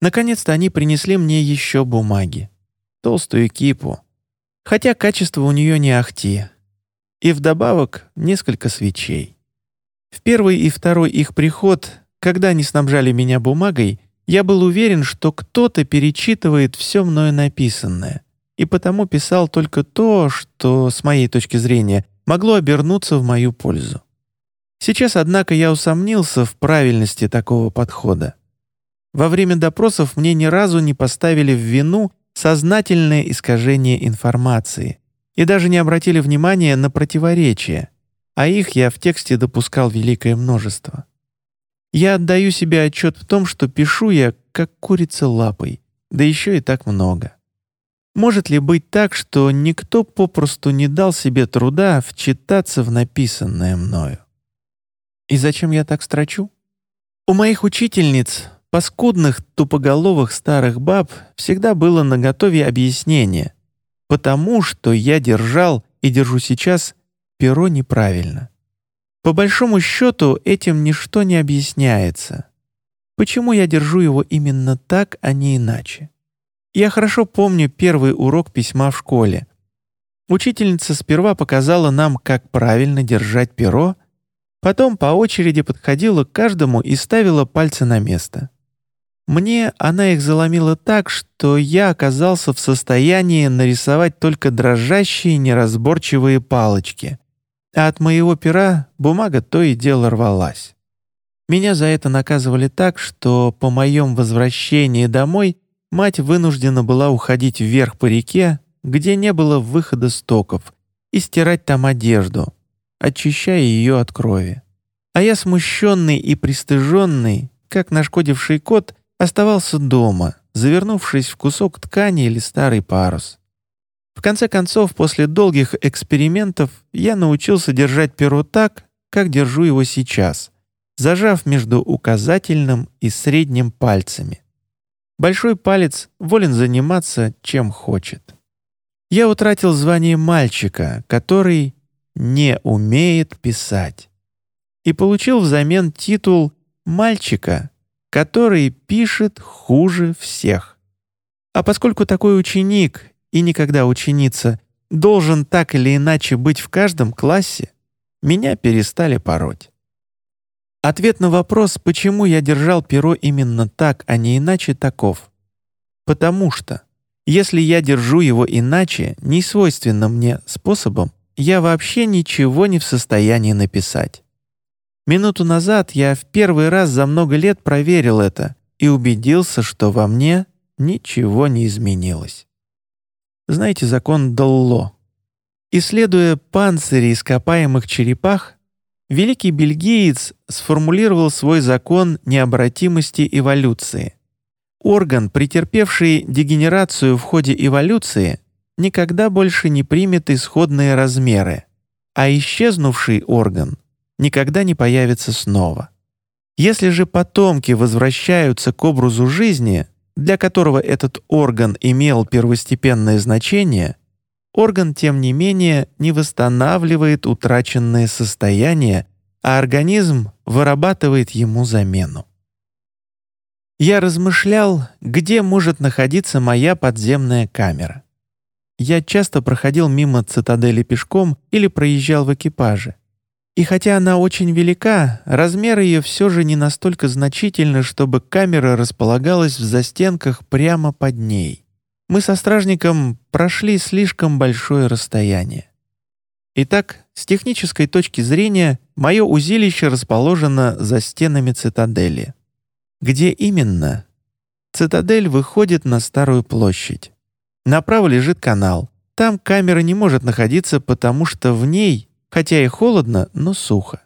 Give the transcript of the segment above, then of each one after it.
Наконец-то они принесли мне еще бумаги. Толстую кипу. Хотя качество у нее не ахти. И вдобавок несколько свечей. В первый и второй их приход, когда они снабжали меня бумагой, я был уверен, что кто-то перечитывает все мною написанное, и потому писал только то, что, с моей точки зрения, могло обернуться в мою пользу. Сейчас, однако, я усомнился в правильности такого подхода. Во время допросов мне ни разу не поставили в вину сознательное искажение информации и даже не обратили внимания на противоречия, а их я в тексте допускал великое множество. Я отдаю себе отчет в том, что пишу я, как курица лапой, да еще и так много. Может ли быть так, что никто попросту не дал себе труда вчитаться в написанное мною? И зачем я так строчу? У моих учительниц, паскудных, тупоголовых старых баб, всегда было наготове объяснение, потому что я держал и держу сейчас перо неправильно. По большому счету этим ничто не объясняется. Почему я держу его именно так, а не иначе? Я хорошо помню первый урок письма в школе. Учительница сперва показала нам, как правильно держать перо, потом по очереди подходила к каждому и ставила пальцы на место. Мне она их заломила так, что я оказался в состоянии нарисовать только дрожащие неразборчивые палочки, а от моего пера бумага то и дело рвалась. Меня за это наказывали так, что по моем возвращении домой мать вынуждена была уходить вверх по реке, где не было выхода стоков, и стирать там одежду, очищая ее от крови. А я смущенный и пристыженный, как нашкодивший кот, оставался дома, завернувшись в кусок ткани или старый парус. В конце концов, после долгих экспериментов, я научился держать перо так, как держу его сейчас, зажав между указательным и средним пальцами. Большой палец волен заниматься, чем хочет. Я утратил звание мальчика, который не умеет писать, и получил взамен титул «мальчика», который пишет хуже всех. А поскольку такой ученик и никогда ученица должен так или иначе быть в каждом классе, меня перестали пороть. Ответ на вопрос, почему я держал перо именно так, а не иначе, таков. Потому что, если я держу его иначе, не свойственным мне способом, я вообще ничего не в состоянии написать. Минуту назад я в первый раз за много лет проверил это и убедился, что во мне ничего не изменилось. Знаете закон Долло? Исследуя панцири ископаемых черепах, великий бельгиец сформулировал свой закон необратимости эволюции. Орган, претерпевший дегенерацию в ходе эволюции, никогда больше не примет исходные размеры, а исчезнувший орган никогда не появится снова. Если же потомки возвращаются к образу жизни, для которого этот орган имел первостепенное значение, орган, тем не менее, не восстанавливает утраченное состояние, а организм вырабатывает ему замену. Я размышлял, где может находиться моя подземная камера. Я часто проходил мимо цитадели пешком или проезжал в экипаже. И хотя она очень велика, размер ее все же не настолько значительны, чтобы камера располагалась в застенках прямо под ней. Мы со стражником прошли слишком большое расстояние. Итак, с технической точки зрения, мое узилище расположено за стенами цитадели. Где именно? Цитадель выходит на Старую площадь. Направо лежит канал. Там камера не может находиться, потому что в ней хотя и холодно, но сухо.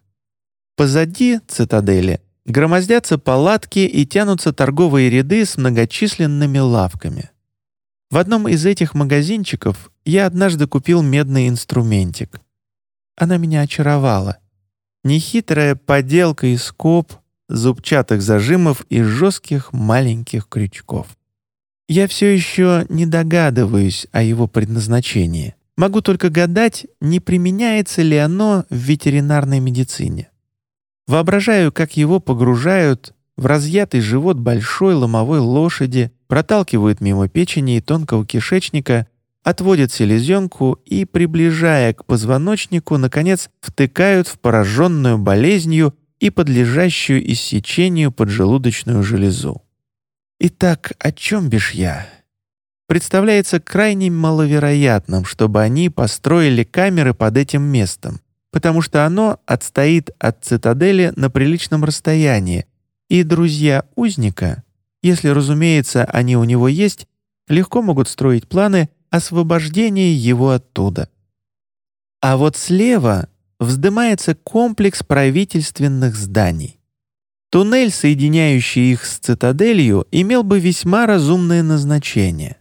Позади цитадели громоздятся палатки и тянутся торговые ряды с многочисленными лавками. В одном из этих магазинчиков я однажды купил медный инструментик. Она меня очаровала. Нехитрая поделка из скоб, зубчатых зажимов и жестких маленьких крючков. Я все еще не догадываюсь о его предназначении. Могу только гадать, не применяется ли оно в ветеринарной медицине. Воображаю, как его погружают, в разъятый живот большой ломовой лошади, проталкивают мимо печени и тонкого кишечника, отводят селезенку и, приближая к позвоночнику, наконец втыкают в пораженную болезнью и подлежащую иссечению поджелудочную железу. Итак, о чем бишь я? Представляется крайне маловероятным, чтобы они построили камеры под этим местом, потому что оно отстоит от цитадели на приличном расстоянии, и друзья узника, если, разумеется, они у него есть, легко могут строить планы освобождения его оттуда. А вот слева вздымается комплекс правительственных зданий. Туннель, соединяющий их с цитаделью, имел бы весьма разумное назначение.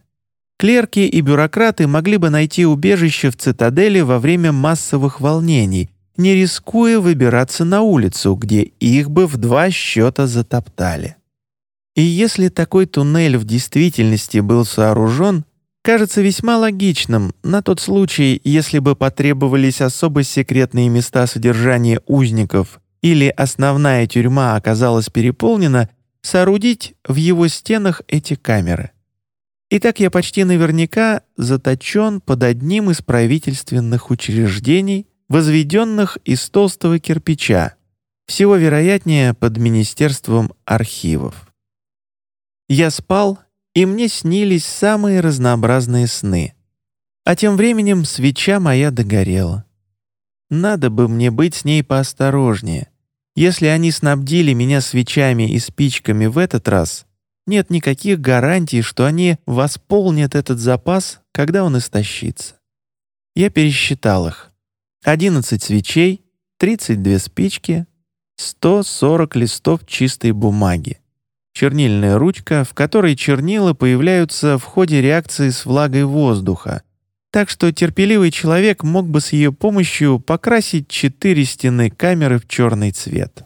Клерки и бюрократы могли бы найти убежище в цитадели во время массовых волнений, не рискуя выбираться на улицу, где их бы в два счета затоптали. И если такой туннель в действительности был сооружен, кажется весьма логичным на тот случай, если бы потребовались особо секретные места содержания узников или основная тюрьма оказалась переполнена, соорудить в его стенах эти камеры. Итак, я почти наверняка заточен под одним из правительственных учреждений, возведенных из толстого кирпича, всего вероятнее под Министерством архивов. Я спал, и мне снились самые разнообразные сны. А тем временем свеча моя догорела. Надо бы мне быть с ней поосторожнее. Если они снабдили меня свечами и спичками в этот раз, нет никаких гарантий, что они восполнят этот запас, когда он истощится. Я пересчитал их. 11 свечей, 32 спички, 140 листов чистой бумаги. Чернильная ручка, в которой чернила появляются в ходе реакции с влагой воздуха, так что терпеливый человек мог бы с ее помощью покрасить четыре стены камеры в черный цвет.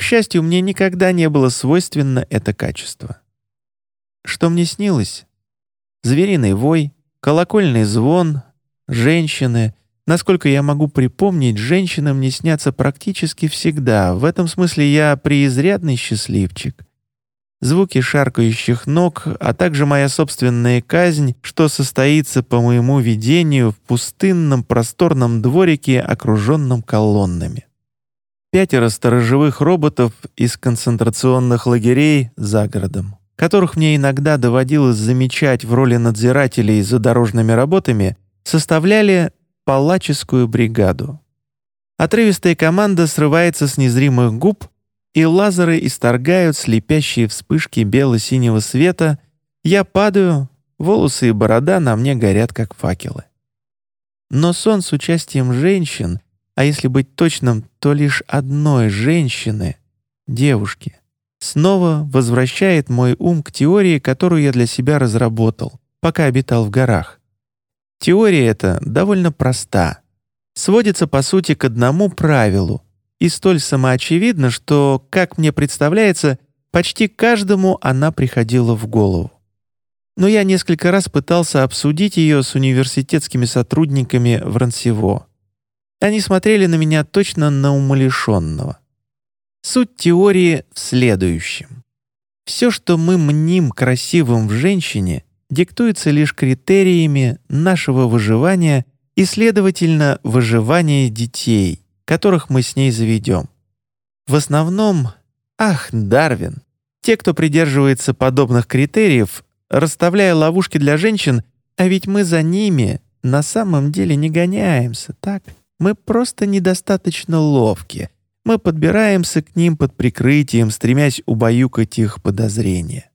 К счастью, мне никогда не было свойственно это качество. Что мне снилось? Звериный вой, колокольный звон, женщины. Насколько я могу припомнить, женщины мне снятся практически всегда. В этом смысле я преизрядный счастливчик звуки шаркающих ног, а также моя собственная казнь, что состоится по моему видению в пустынном просторном дворике, окруженном колоннами. Пятеро сторожевых роботов из концентрационных лагерей за городом, которых мне иногда доводилось замечать в роли надзирателей за дорожными работами, составляли палаческую бригаду. Отрывистая команда срывается с незримых губ и лазеры исторгают слепящие вспышки бело-синего света, я падаю, волосы и борода на мне горят, как факелы. Но сон с участием женщин, а если быть точным, то лишь одной женщины, девушки, снова возвращает мой ум к теории, которую я для себя разработал, пока обитал в горах. Теория эта довольно проста. Сводится, по сути, к одному правилу — и столь самоочевидна, что, как мне представляется, почти каждому она приходила в голову. Но я несколько раз пытался обсудить ее с университетскими сотрудниками в Рансево. Они смотрели на меня точно на умалишенного. Суть теории в следующем. Все, что мы мним красивым в женщине, диктуется лишь критериями нашего выживания и, следовательно, выживания детей, которых мы с ней заведем. В основном, ах, Дарвин, те, кто придерживается подобных критериев, расставляя ловушки для женщин, а ведь мы за ними на самом деле не гоняемся, так? Мы просто недостаточно ловки. Мы подбираемся к ним под прикрытием, стремясь убаюкать их подозрения.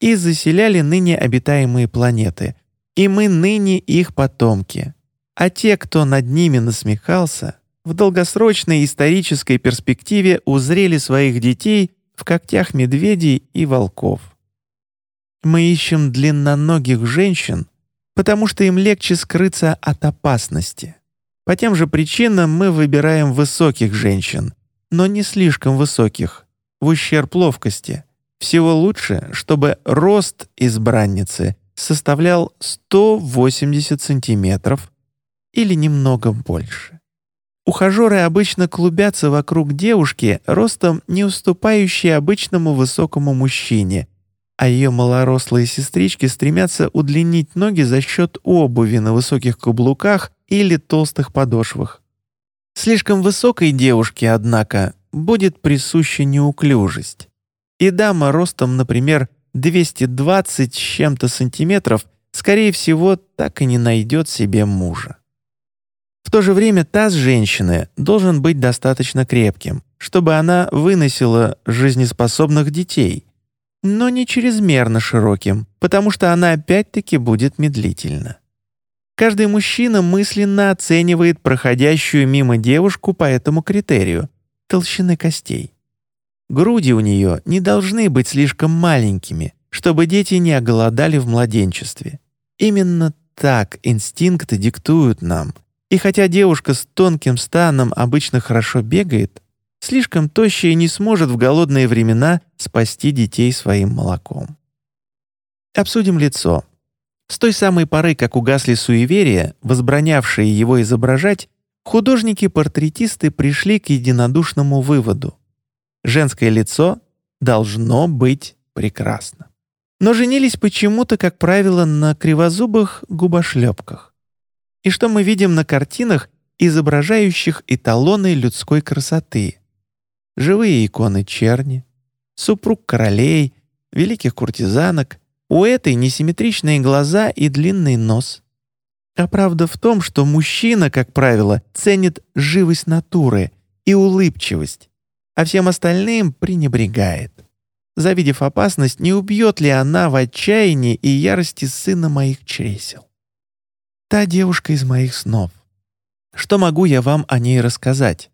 И заселяли ныне обитаемые планеты. И мы ныне их потомки. А те, кто над ними насмехался, в долгосрочной исторической перспективе узрели своих детей в когтях медведей и волков. Мы ищем длинноногих женщин, потому что им легче скрыться от опасности. По тем же причинам мы выбираем высоких женщин, но не слишком высоких, в ущерб ловкости. Всего лучше, чтобы рост избранницы составлял 180 сантиметров или немного больше. Ухажеры обычно клубятся вокруг девушки, ростом не уступающей обычному высокому мужчине, а ее малорослые сестрички стремятся удлинить ноги за счет обуви на высоких каблуках или толстых подошвах. Слишком высокой девушке, однако, будет присуща неуклюжесть. И дама ростом, например, 220 с чем-то сантиметров, скорее всего, так и не найдет себе мужа. В то же время таз женщины должен быть достаточно крепким, чтобы она выносила жизнеспособных детей, но не чрезмерно широким, потому что она опять-таки будет медлительна. Каждый мужчина мысленно оценивает проходящую мимо девушку по этому критерию — толщины костей. Груди у нее не должны быть слишком маленькими, чтобы дети не оголодали в младенчестве. Именно так инстинкты диктуют нам, и хотя девушка с тонким станом обычно хорошо бегает, слишком тощая не сможет в голодные времена спасти детей своим молоком. Обсудим лицо. С той самой поры, как угасли суеверия, возбранявшие его изображать, художники-портретисты пришли к единодушному выводу. Женское лицо должно быть прекрасно. Но женились почему-то, как правило, на кривозубых губошлепках. И что мы видим на картинах, изображающих эталоны людской красоты? Живые иконы черни, супруг королей, великих куртизанок, у этой несимметричные глаза и длинный нос. А правда в том, что мужчина, как правило, ценит живость натуры и улыбчивость, а всем остальным пренебрегает. Завидев опасность, не убьет ли она в отчаянии и ярости сына моих чресел? Та девушка из моих снов. Что могу я вам о ней рассказать?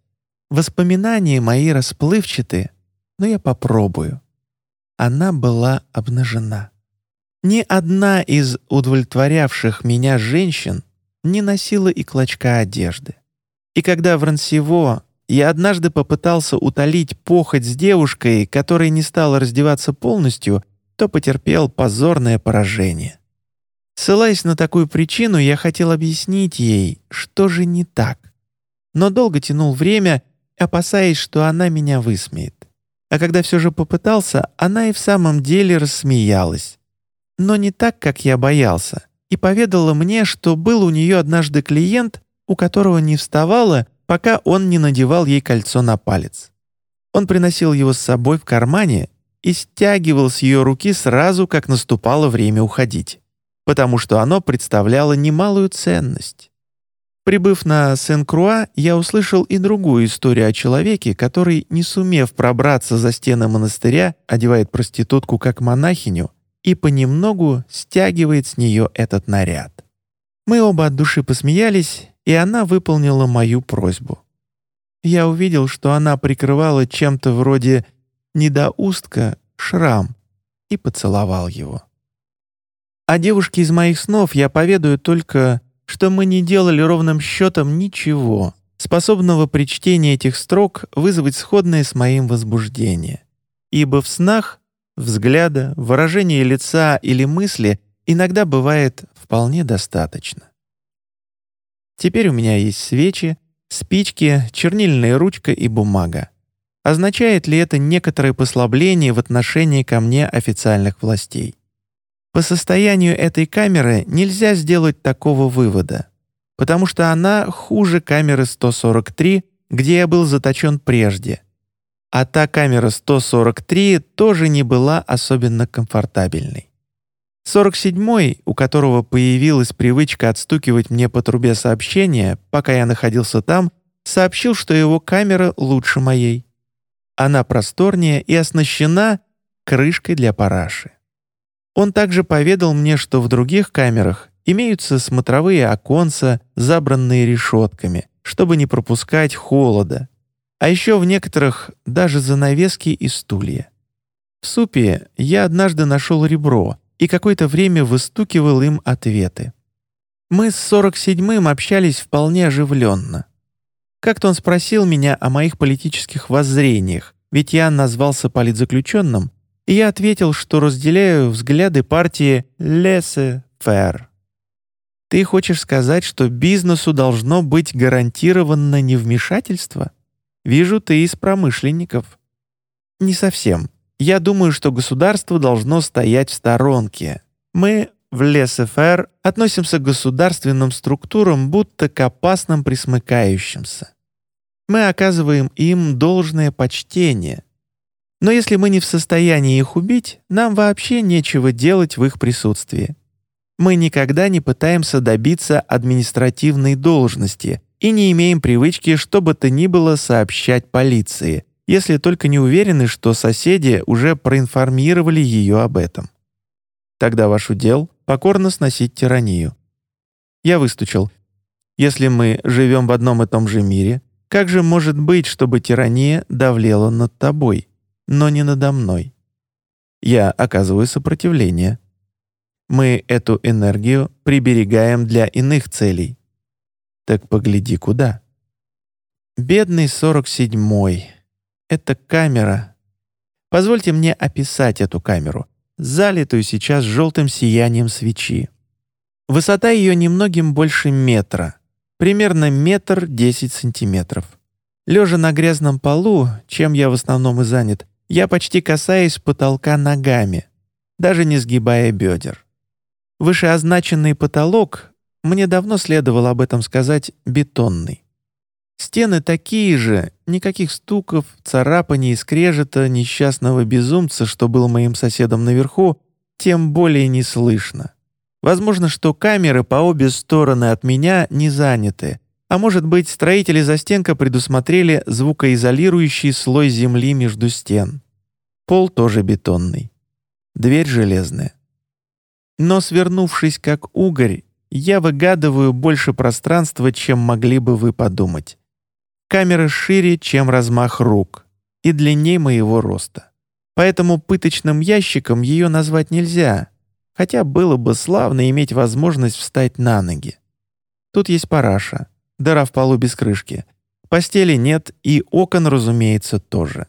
Воспоминания мои расплывчаты, но я попробую. Она была обнажена. Ни одна из удовлетворявших меня женщин не носила и клочка одежды. И когда в Рансево я однажды попытался утолить похоть с девушкой, которая не стала раздеваться полностью, то потерпел позорное поражение. Ссылаясь на такую причину, я хотел объяснить ей, что же не так. Но долго тянул время, опасаясь, что она меня высмеет. А когда все же попытался, она и в самом деле рассмеялась. Но не так, как я боялся, и поведала мне, что был у нее однажды клиент, у которого не вставала пока он не надевал ей кольцо на палец. Он приносил его с собой в кармане и стягивал с ее руки сразу, как наступало время уходить, потому что оно представляло немалую ценность. Прибыв на Сен-Круа, я услышал и другую историю о человеке, который, не сумев пробраться за стены монастыря, одевает проститутку как монахиню и понемногу стягивает с нее этот наряд. Мы оба от души посмеялись, и она выполнила мою просьбу. Я увидел, что она прикрывала чем-то вроде недоустка шрам и поцеловал его. О девушке из моих снов я поведаю только, что мы не делали ровным счетом ничего, способного при чтении этих строк вызвать сходное с моим возбуждение. Ибо в снах взгляда, выражения лица или мысли иногда бывает вполне достаточно. Теперь у меня есть свечи, спички, чернильная ручка и бумага. Означает ли это некоторое послабление в отношении ко мне официальных властей? По состоянию этой камеры нельзя сделать такого вывода, потому что она хуже камеры 143, где я был заточен прежде. А та камера 143 тоже не была особенно комфортабельной. 47-й, у которого появилась привычка отстукивать мне по трубе сообщения, пока я находился там, сообщил, что его камера лучше моей. Она просторнее и оснащена крышкой для параши. Он также поведал мне, что в других камерах имеются смотровые оконца, забранные решетками, чтобы не пропускать холода, а еще в некоторых даже занавески и стулья. В супе я однажды нашел ребро, и какое-то время выстукивал им ответы. Мы с 47-м общались вполне оживленно. Как-то он спросил меня о моих политических воззрениях, ведь я назвался политзаключенным, и я ответил, что разделяю взгляды партии «Лесе Фэр». Ты хочешь сказать, что бизнесу должно быть гарантированно невмешательство? Вижу, ты из промышленников. Не совсем. Я думаю, что государство должно стоять в сторонке. Мы в ЛСФР относимся к государственным структурам будто к опасным присмыкающимся. Мы оказываем им должное почтение. Но если мы не в состоянии их убить, нам вообще нечего делать в их присутствии. Мы никогда не пытаемся добиться административной должности и не имеем привычки, что бы то ни было сообщать полиции, если только не уверены, что соседи уже проинформировали ее об этом. Тогда ваш удел — покорно сносить тиранию. Я выстучил. Если мы живем в одном и том же мире, как же может быть, чтобы тирания давлела над тобой, но не надо мной? Я оказываю сопротивление. Мы эту энергию приберегаем для иных целей. Так погляди куда. Бедный сорок седьмой. Это камера. Позвольте мне описать эту камеру, залитую сейчас желтым сиянием свечи. Высота ее немногим больше метра, примерно метр десять сантиметров. Лежа на грязном полу, чем я в основном и занят, я почти касаюсь потолка ногами, даже не сгибая бедер. Вышеозначенный потолок, мне давно следовало об этом сказать, бетонный. Стены такие же, никаких стуков, царапаний и скрежета несчастного безумца, что был моим соседом наверху, тем более не слышно. Возможно, что камеры по обе стороны от меня не заняты, а может быть, строители застенка предусмотрели звукоизолирующий слой земли между стен. Пол тоже бетонный. Дверь железная. Но свернувшись как угорь, я выгадываю больше пространства, чем могли бы вы подумать. Камера шире, чем размах рук, и длиннее моего роста. Поэтому пыточным ящиком ее назвать нельзя, хотя было бы славно иметь возможность встать на ноги. Тут есть параша, дыра в полу без крышки, постели нет и окон, разумеется, тоже.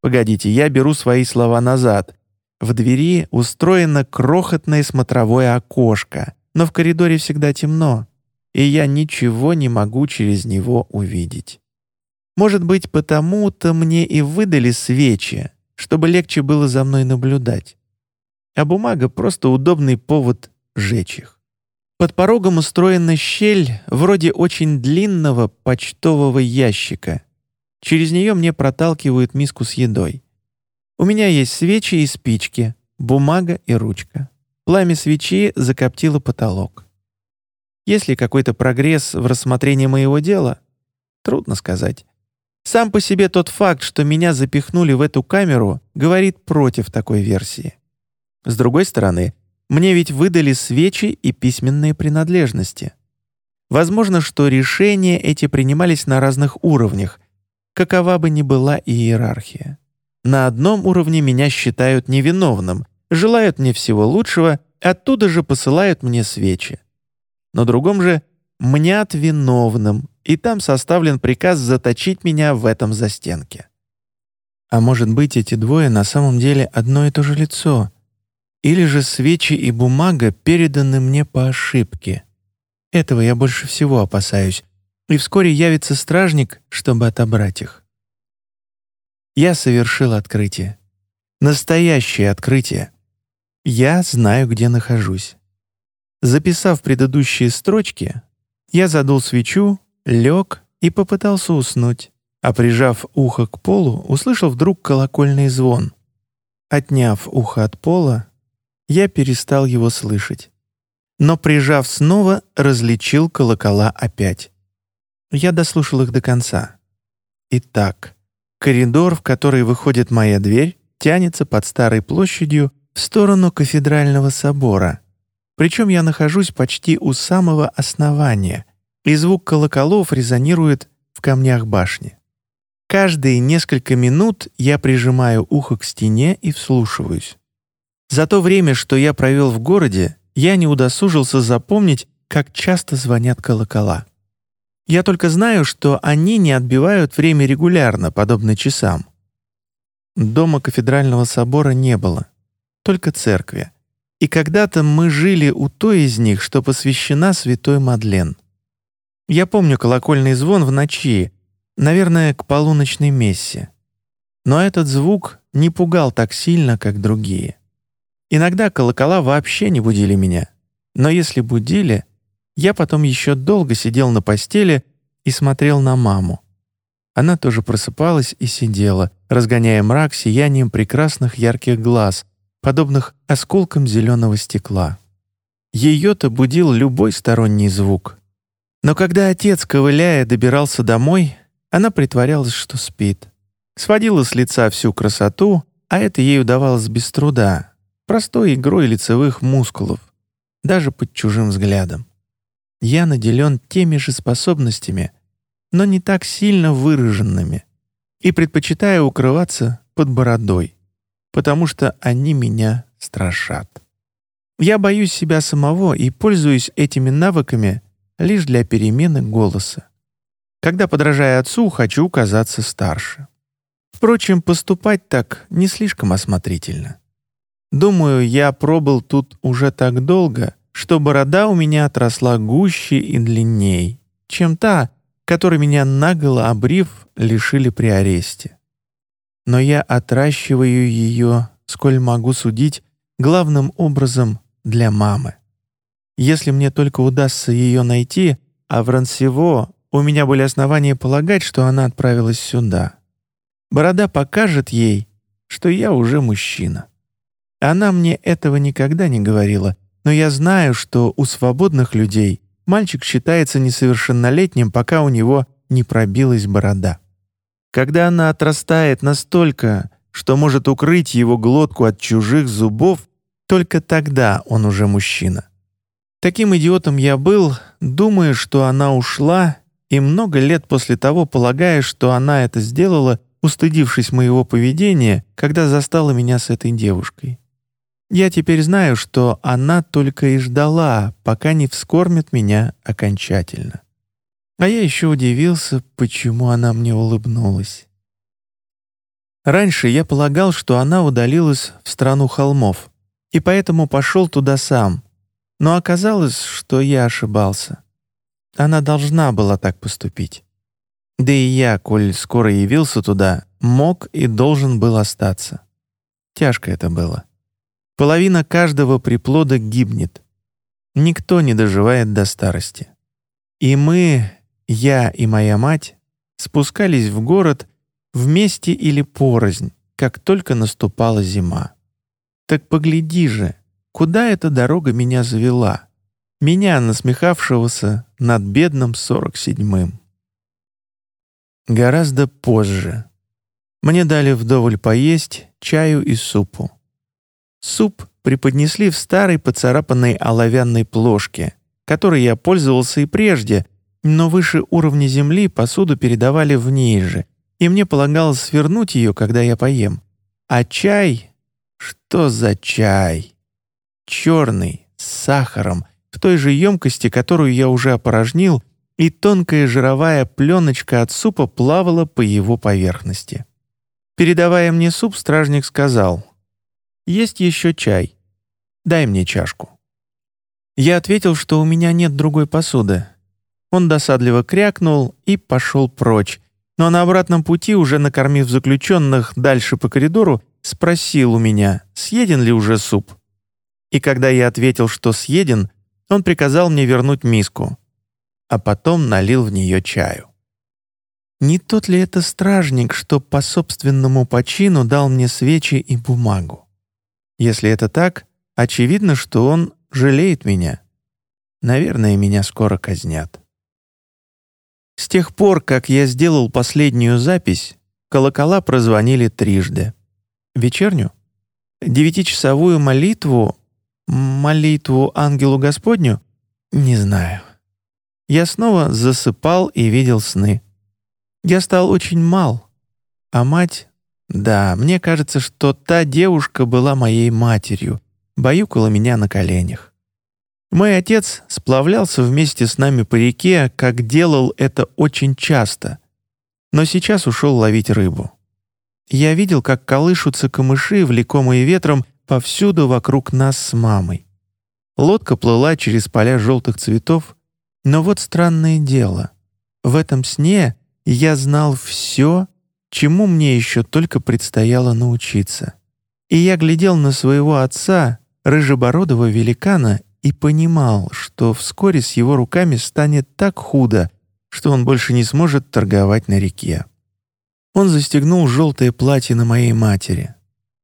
Погодите, я беру свои слова назад. В двери устроено крохотное смотровое окошко, но в коридоре всегда темно и я ничего не могу через него увидеть. Может быть, потому-то мне и выдали свечи, чтобы легче было за мной наблюдать. А бумага — просто удобный повод жечь их. Под порогом устроена щель вроде очень длинного почтового ящика. Через нее мне проталкивают миску с едой. У меня есть свечи и спички, бумага и ручка. Пламя свечи закоптило потолок. Есть ли какой-то прогресс в рассмотрении моего дела? Трудно сказать. Сам по себе тот факт, что меня запихнули в эту камеру, говорит против такой версии. С другой стороны, мне ведь выдали свечи и письменные принадлежности. Возможно, что решения эти принимались на разных уровнях, какова бы ни была иерархия. На одном уровне меня считают невиновным, желают мне всего лучшего, оттуда же посылают мне свечи на другом же мнят виновным, и там составлен приказ заточить меня в этом застенке. А может быть, эти двое на самом деле одно и то же лицо? Или же свечи и бумага переданы мне по ошибке? Этого я больше всего опасаюсь, и вскоре явится стражник, чтобы отобрать их. Я совершил открытие. Настоящее открытие. Я знаю, где нахожусь. Записав предыдущие строчки, я задул свечу, лег и попытался уснуть, а прижав ухо к полу, услышал вдруг колокольный звон. Отняв ухо от пола, я перестал его слышать. Но, прижав снова, различил колокола опять. Я дослушал их до конца. Итак, коридор, в который выходит моя дверь, тянется под старой площадью в сторону кафедрального собора — причем я нахожусь почти у самого основания, и звук колоколов резонирует в камнях башни. Каждые несколько минут я прижимаю ухо к стене и вслушиваюсь. За то время, что я провел в городе, я не удосужился запомнить, как часто звонят колокола. Я только знаю, что они не отбивают время регулярно, подобно часам. Дома кафедрального собора не было, только церкви — И когда-то мы жили у той из них, что посвящена святой Мадлен. Я помню колокольный звон в ночи, наверное, к полуночной мессе. Но этот звук не пугал так сильно, как другие. Иногда колокола вообще не будили меня. Но если будили, я потом еще долго сидел на постели и смотрел на маму. Она тоже просыпалась и сидела, разгоняя мрак сиянием прекрасных ярких глаз, подобных осколкам зеленого стекла. Ее-то будил любой сторонний звук. Но когда отец, ковыляя, добирался домой, она притворялась, что спит. Сводила с лица всю красоту, а это ей удавалось без труда, простой игрой лицевых мускулов, даже под чужим взглядом. Я наделен теми же способностями, но не так сильно выраженными, и предпочитаю укрываться под бородой потому что они меня страшат. Я боюсь себя самого и пользуюсь этими навыками лишь для перемены голоса. Когда, подражая отцу, хочу казаться старше. Впрочем, поступать так не слишком осмотрительно. Думаю, я пробыл тут уже так долго, что борода у меня отросла гуще и длинней, чем та, которой меня наголо обрив лишили при аресте но я отращиваю ее, сколь могу судить, главным образом для мамы. Если мне только удастся ее найти, а в Рансево у меня были основания полагать, что она отправилась сюда. Борода покажет ей, что я уже мужчина. Она мне этого никогда не говорила, но я знаю, что у свободных людей мальчик считается несовершеннолетним, пока у него не пробилась борода. Когда она отрастает настолько, что может укрыть его глотку от чужих зубов, только тогда он уже мужчина. Таким идиотом я был, думая, что она ушла, и много лет после того полагая, что она это сделала, устыдившись моего поведения, когда застала меня с этой девушкой. Я теперь знаю, что она только и ждала, пока не вскормит меня окончательно. А я еще удивился, почему она мне улыбнулась. Раньше я полагал, что она удалилась в страну холмов, и поэтому пошел туда сам. Но оказалось, что я ошибался. Она должна была так поступить. Да и я, коль скоро явился туда, мог и должен был остаться. Тяжко это было. Половина каждого приплода гибнет. Никто не доживает до старости. И мы, я и моя мать спускались в город вместе или порознь, как только наступала зима. Так погляди же, куда эта дорога меня завела, меня, насмехавшегося над бедным сорок седьмым. Гораздо позже. Мне дали вдоволь поесть чаю и супу. Суп преподнесли в старой поцарапанной оловянной плошке, которой я пользовался и прежде — но выше уровня земли посуду передавали в ней же, и мне полагалось свернуть ее, когда я поем. А чай? Что за чай? Черный, с сахаром, в той же емкости, которую я уже опорожнил, и тонкая жировая пленочка от супа плавала по его поверхности. Передавая мне суп, стражник сказал, «Есть еще чай. Дай мне чашку». Я ответил, что у меня нет другой посуды, он досадливо крякнул и пошел прочь, но на обратном пути, уже накормив заключенных дальше по коридору, спросил у меня, съеден ли уже суп. И когда я ответил, что съеден, он приказал мне вернуть миску, а потом налил в нее чаю. Не тот ли это стражник, что по собственному почину дал мне свечи и бумагу? Если это так, очевидно, что он жалеет меня. Наверное, меня скоро казнят. С тех пор, как я сделал последнюю запись, колокола прозвонили трижды. Вечерню? Девятичасовую молитву? Молитву ангелу Господню? Не знаю. Я снова засыпал и видел сны. Я стал очень мал. А мать... Да, мне кажется, что та девушка была моей матерью, баюкала меня на коленях. Мой отец сплавлялся вместе с нами по реке, как делал это очень часто, но сейчас ушел ловить рыбу. Я видел, как колышутся камыши, влекомые ветром, повсюду вокруг нас с мамой. Лодка плыла через поля желтых цветов, но вот странное дело. В этом сне я знал все, чему мне еще только предстояло научиться. И я глядел на своего отца, рыжебородого великана, и понимал, что вскоре с его руками станет так худо, что он больше не сможет торговать на реке. Он застегнул желтое платье на моей матери.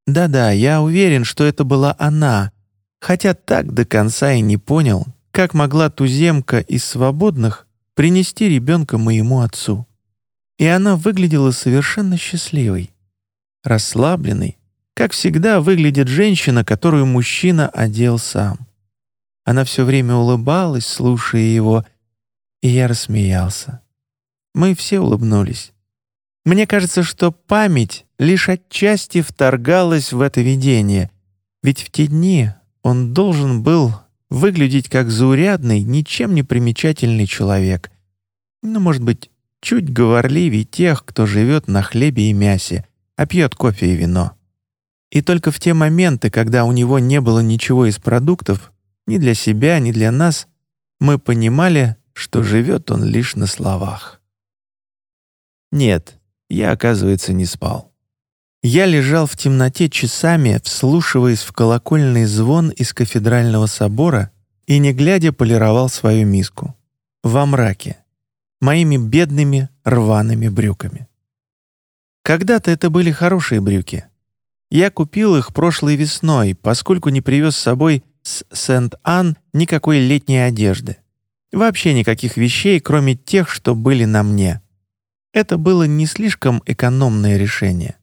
Да-да, я уверен, что это была она, хотя так до конца и не понял, как могла туземка из свободных принести ребенка моему отцу. И она выглядела совершенно счастливой, расслабленной, как всегда выглядит женщина, которую мужчина одел сам. Она все время улыбалась, слушая его, и я рассмеялся. Мы все улыбнулись. Мне кажется, что память лишь отчасти вторгалась в это видение, ведь в те дни он должен был выглядеть как заурядный, ничем не примечательный человек. Ну, может быть, чуть говорливее тех, кто живет на хлебе и мясе, а пьет кофе и вино. И только в те моменты, когда у него не было ничего из продуктов, ни для себя, ни для нас, мы понимали, что живет он лишь на словах. Нет, я, оказывается, не спал. Я лежал в темноте часами, вслушиваясь в колокольный звон из кафедрального собора и, не глядя, полировал свою миску. Во мраке. Моими бедными рваными брюками. Когда-то это были хорошие брюки. Я купил их прошлой весной, поскольку не привез с собой с Сент-Ан никакой летней одежды. Вообще никаких вещей, кроме тех, что были на мне. Это было не слишком экономное решение.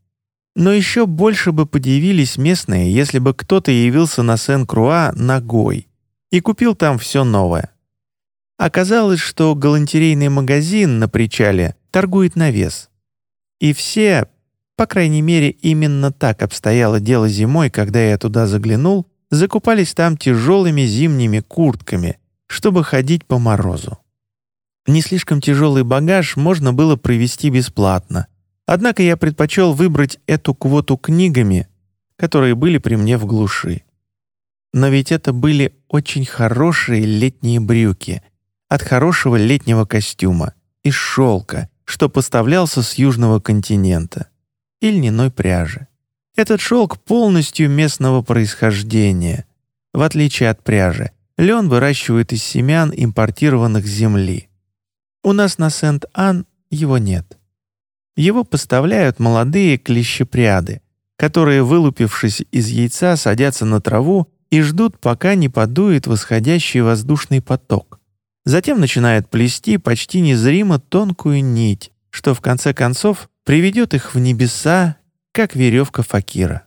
Но еще больше бы подивились местные, если бы кто-то явился на Сен-Круа ногой и купил там все новое. Оказалось, что галантерейный магазин на причале торгует на вес. И все, по крайней мере, именно так обстояло дело зимой, когда я туда заглянул, закупались там тяжелыми зимними куртками, чтобы ходить по морозу. Не слишком тяжелый багаж можно было провести бесплатно, Однако я предпочел выбрать эту квоту книгами, которые были при мне в глуши. Но ведь это были очень хорошие летние брюки от хорошего летнего костюма из шелка, что поставлялся с южного континента, и льняной пряжи. Этот шелк полностью местного происхождения. В отличие от пряжи, лен выращивают из семян, импортированных с земли. У нас на Сент-Ан его нет. Его поставляют молодые клещепряды, которые, вылупившись из яйца, садятся на траву и ждут, пока не подует восходящий воздушный поток. Затем начинают плести почти незримо тонкую нить, что в конце концов приведет их в небеса, как веревка факира.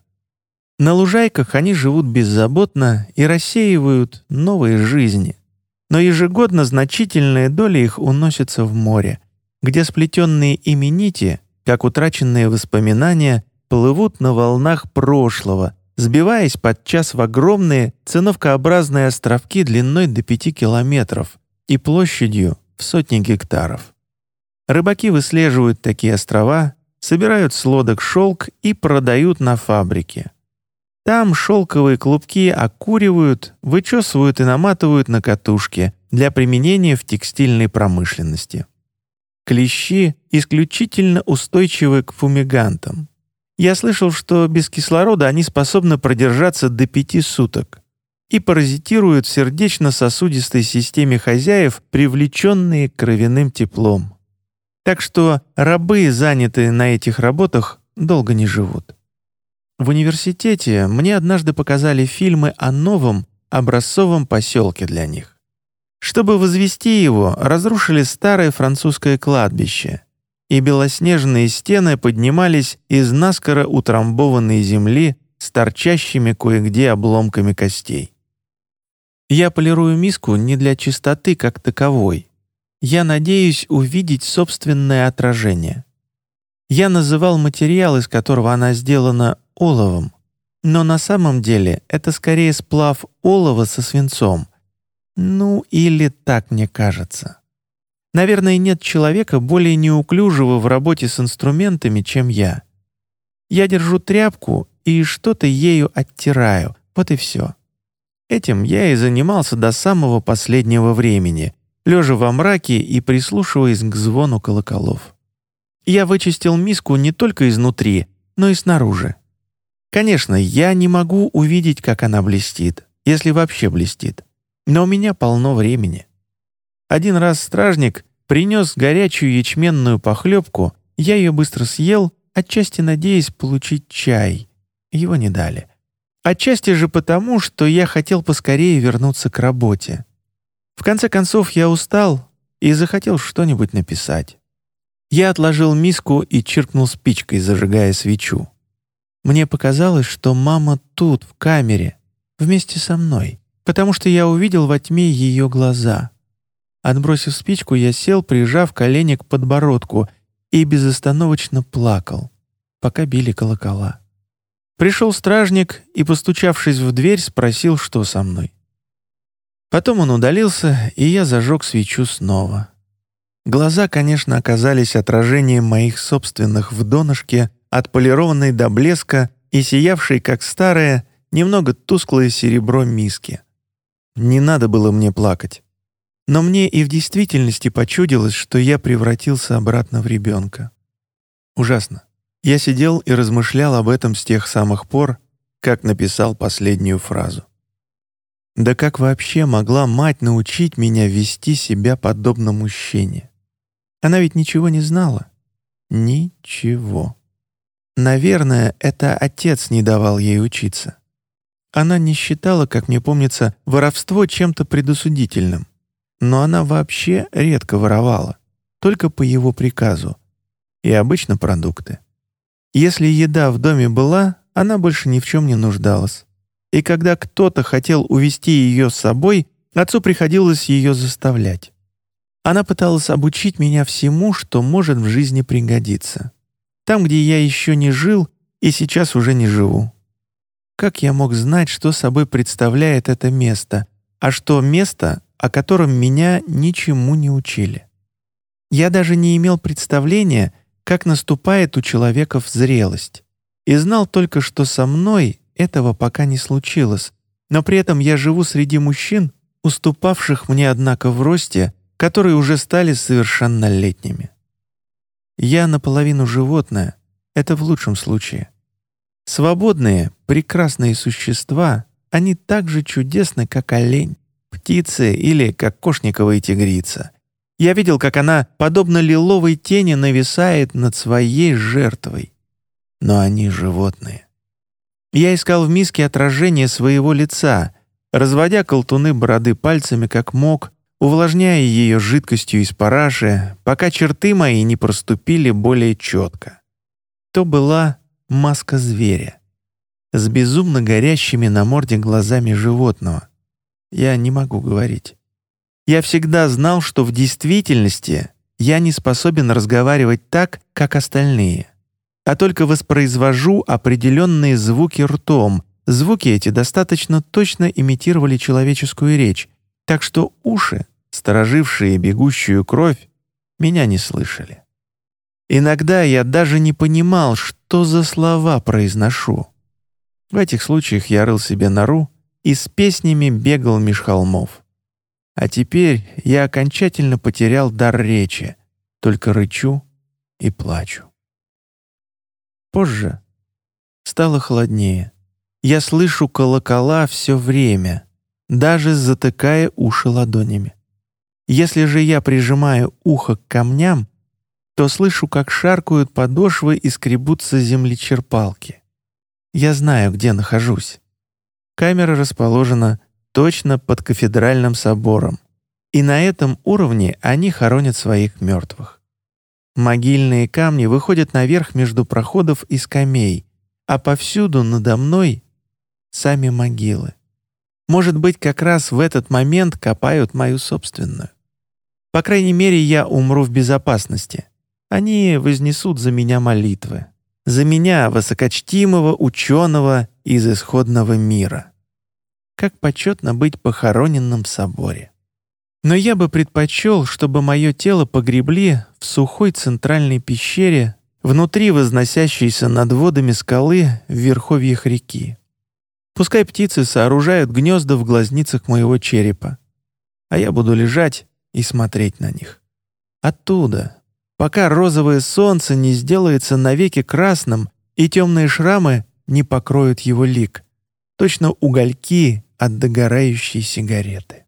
На лужайках они живут беззаботно и рассеивают новые жизни. Но ежегодно значительная доля их уносится в море, где сплетенные ими нити, как утраченные воспоминания, плывут на волнах прошлого, сбиваясь подчас в огромные циновкообразные островки длиной до пяти километров и площадью в сотни гектаров. Рыбаки выслеживают такие острова, собирают с лодок шелк и продают на фабрике. Там шелковые клубки окуривают, вычесывают и наматывают на катушки для применения в текстильной промышленности. Клещи исключительно устойчивы к фумигантам. Я слышал, что без кислорода они способны продержаться до пяти суток и паразитируют в сердечно-сосудистой системе хозяев, привлеченные кровяным теплом. Так что рабы, занятые на этих работах, долго не живут. В университете мне однажды показали фильмы о новом образцовом поселке для них. Чтобы возвести его, разрушили старое французское кладбище, и белоснежные стены поднимались из наскоро утрамбованной земли с торчащими кое-где обломками костей. Я полирую миску не для чистоты как таковой. Я надеюсь увидеть собственное отражение. Я называл материал, из которого она сделана, оловом, но на самом деле это скорее сплав олова со свинцом — ну, или так мне кажется. Наверное, нет человека более неуклюжего в работе с инструментами, чем я. Я держу тряпку и что-то ею оттираю, вот и все. Этим я и занимался до самого последнего времени, лежа во мраке и прислушиваясь к звону колоколов. Я вычистил миску не только изнутри, но и снаружи. Конечно, я не могу увидеть, как она блестит, если вообще блестит, но у меня полно времени. Один раз стражник принес горячую ячменную похлебку, я ее быстро съел, отчасти надеясь получить чай. Его не дали. Отчасти же потому, что я хотел поскорее вернуться к работе. В конце концов, я устал и захотел что-нибудь написать. Я отложил миску и чиркнул спичкой, зажигая свечу. Мне показалось, что мама тут, в камере, вместе со мной, потому что я увидел во тьме ее глаза. Отбросив спичку, я сел, прижав колени к подбородку и безостановочно плакал, пока били колокола. Пришел стражник и, постучавшись в дверь, спросил, что со мной. Потом он удалился, и я зажег свечу снова. Глаза, конечно, оказались отражением моих собственных в донышке, отполированной до блеска и сиявшей, как старое, немного тусклое серебро миски. Не надо было мне плакать. Но мне и в действительности почудилось, что я превратился обратно в ребенка. Ужасно. Я сидел и размышлял об этом с тех самых пор, как написал последнюю фразу. Да как вообще могла мать научить меня вести себя подобно мужчине? Она ведь ничего не знала. Ничего. Наверное, это отец не давал ей учиться. Она не считала, как мне помнится, воровство чем-то предосудительным. Но она вообще редко воровала, только по его приказу. И обычно продукты. Если еда в доме была, она больше ни в чем не нуждалась. И когда кто-то хотел увести ее с собой, отцу приходилось ее заставлять. Она пыталась обучить меня всему, что может в жизни пригодиться. Там, где я еще не жил и сейчас уже не живу. Как я мог знать, что собой представляет это место, а что место, о котором меня ничему не учили? Я даже не имел представления, как наступает у человека зрелость. И знал только, что со мной этого пока не случилось, но при этом я живу среди мужчин, уступавших мне, однако, в росте, которые уже стали совершеннолетними. Я наполовину животное, это в лучшем случае. Свободные, прекрасные существа, они так же чудесны, как олень, птицы или как кошниковая тигрица. Я видел, как она, подобно лиловой тени, нависает над своей жертвой. Но они животные. Я искал в миске отражение своего лица, разводя колтуны бороды пальцами как мог, увлажняя ее жидкостью из параши, пока черты мои не проступили более четко. То была маска зверя с безумно горящими на морде глазами животного. Я не могу говорить. Я всегда знал, что в действительности я не способен разговаривать так, как остальные, а только воспроизвожу определенные звуки ртом. Звуки эти достаточно точно имитировали человеческую речь, так что уши, сторожившие бегущую кровь, меня не слышали. Иногда я даже не понимал, что за слова произношу. В этих случаях я рыл себе нору и с песнями бегал меж холмов. А теперь я окончательно потерял дар речи, только рычу и плачу. Позже стало холоднее. Я слышу колокола все время, даже затыкая уши ладонями. Если же я прижимаю ухо к камням, то слышу, как шаркают подошвы и скребутся землечерпалки. Я знаю, где нахожусь. Камера расположена точно под кафедральным собором, и на этом уровне они хоронят своих мертвых. Могильные камни выходят наверх между проходов и скамей, а повсюду надо мной сами могилы. Может быть, как раз в этот момент копают мою собственную. По крайней мере, я умру в безопасности. Они вознесут за меня молитвы. За меня, высокочтимого ученого из исходного мира как почетно быть похороненным в соборе. Но я бы предпочел, чтобы мое тело погребли в сухой центральной пещере внутри возносящейся над водами скалы в верховьях реки. Пускай птицы сооружают гнезда в глазницах моего черепа, а я буду лежать и смотреть на них. Оттуда, пока розовое солнце не сделается навеки красным и темные шрамы не покроют его лик, точно угольки от догорающей сигареты.